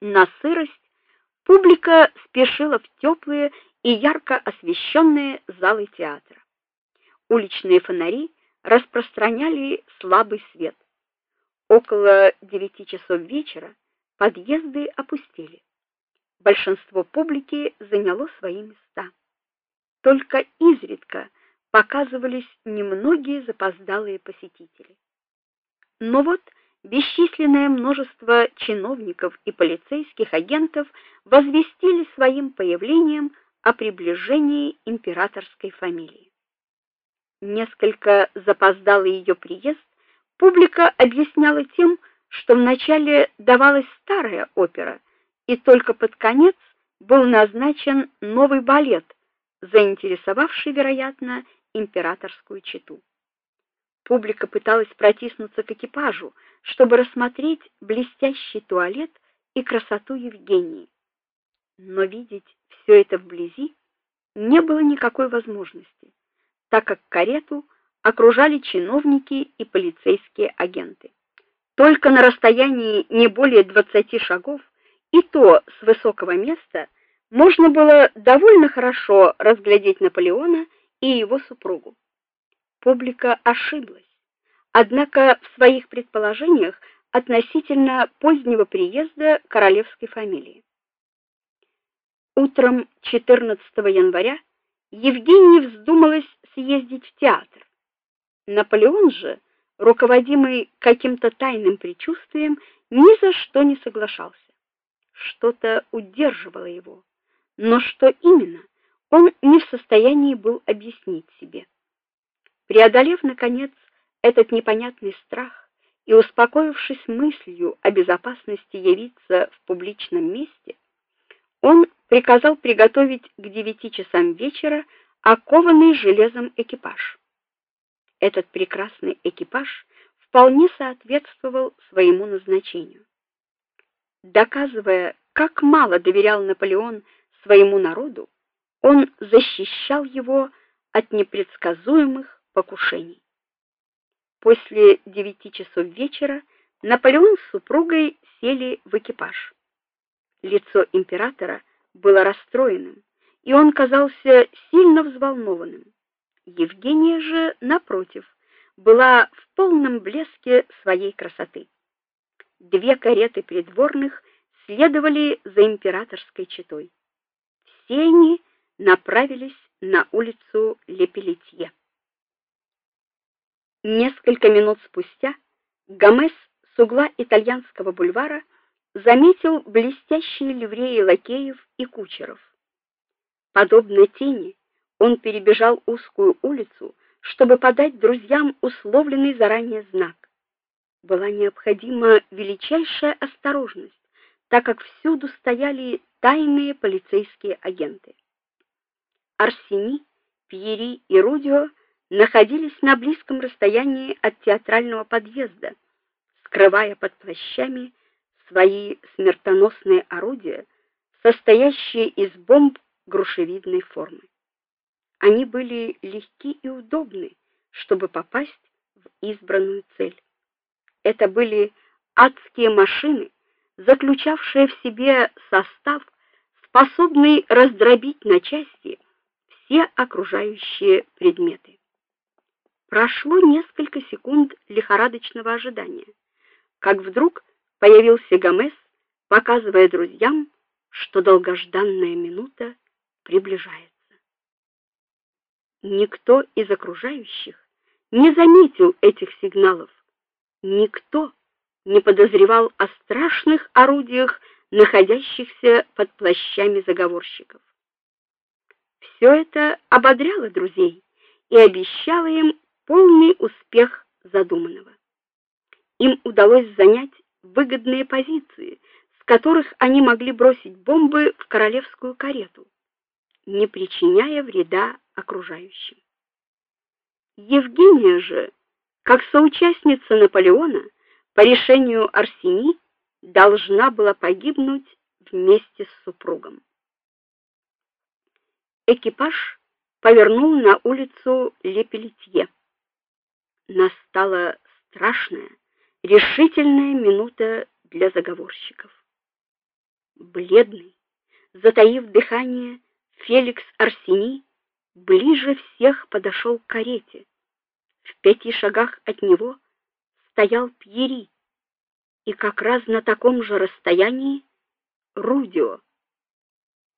на сырость, публика спешила в теплые и ярко освещенные залы театра. Уличные фонари распространяли слабый свет. Около девяти часов вечера подъезды опустели. Большинство публики заняло свои места. Только изредка показывались немногие запоздалые посетители. Но вот бесчисленное множество чиновников и полицейских агентов возвестили своим появлением о приближении императорской фамилии. Несколько запоздалый ее приезд публика объясняла тем, что вначале давалась старая опера, и только под конец был назначен новый балет, заинтересовавший, вероятно, императорскую чету. Публика пыталась протиснуться к экипажу, чтобы рассмотреть блестящий туалет и красоту Евгении. Но видеть все это вблизи не было никакой возможности, так как карету окружали чиновники и полицейские агенты. Только на расстоянии не более двадцати шагов, и то с высокого места, можно было довольно хорошо разглядеть Наполеона и его супругу. Публика ошиблась. Однако в своих предположениях относительно позднего приезда королевской фамилии. Утром 14 января Евгении вздумалось съездить в театр. Наполеон же, руководимый каким-то тайным предчувствием, ни за что не соглашался. Что-то удерживало его, но что именно, он не в состоянии был объяснить себе. Преодолев наконец этот непонятный страх и успокоившись мыслью о безопасности явиться в публичном месте, он приказал приготовить к девяти часам вечера окованный железом экипаж. Этот прекрасный экипаж вполне соответствовал своему назначению. Доказывая, как мало доверял Наполеон своему народу, он защищал его от непредсказуемых покушений. После девяти часов вечера Наполеон с супругой сели в экипаж. Лицо императора было расстроенным, и он казался сильно взволнованным. Евгения же, напротив, была в полном блеске своей красоты. Две кареты придворных следовали за императорской четой. Все они направились на улицу Лепелетье. Несколько минут спустя Гомес с угла итальянского бульвара заметил блестящие ливреи лакеев и кучеров. Подобно тени, он перебежал узкую улицу, чтобы подать друзьям условленный заранее знак. Была необходима величайшая осторожность, так как всюду стояли тайные полицейские агенты. Арсени, Пьери и Рудио находились на близком расстоянии от театрального подъезда, скрывая под плащами свои смертоносные орудия, состоящие из бомб грушевидной формы. Они были легки и удобны, чтобы попасть в избранную цель. Это были адские машины, заключавшие в себе состав, способный раздробить на части все окружающие предметы. Прошло несколько секунд лихорадочного ожидания, как вдруг появился Гомес, показывая друзьям, что долгожданная минута приближается. Никто из окружающих не заметил этих сигналов. Никто не подозревал о страшных орудиях, находящихся под плащами заговорщиков. Все это ободряло друзей и обещало им полный успех задуманного. Им удалось занять выгодные позиции, с которых они могли бросить бомбы в королевскую карету, не причиняя вреда окружающим. Евгения же, как соучастница Наполеона, по решению Арсени должна была погибнуть вместе с супругом. Экипаж повернул на улицу Лепелетье. Настала страшная, решительная минута для заговорщиков. Бледный, затаив дыхание, Феликс Арсений ближе всех подошел к карете. В пяти шагах от него стоял Пьери, и как раз на таком же расстоянии Рудио.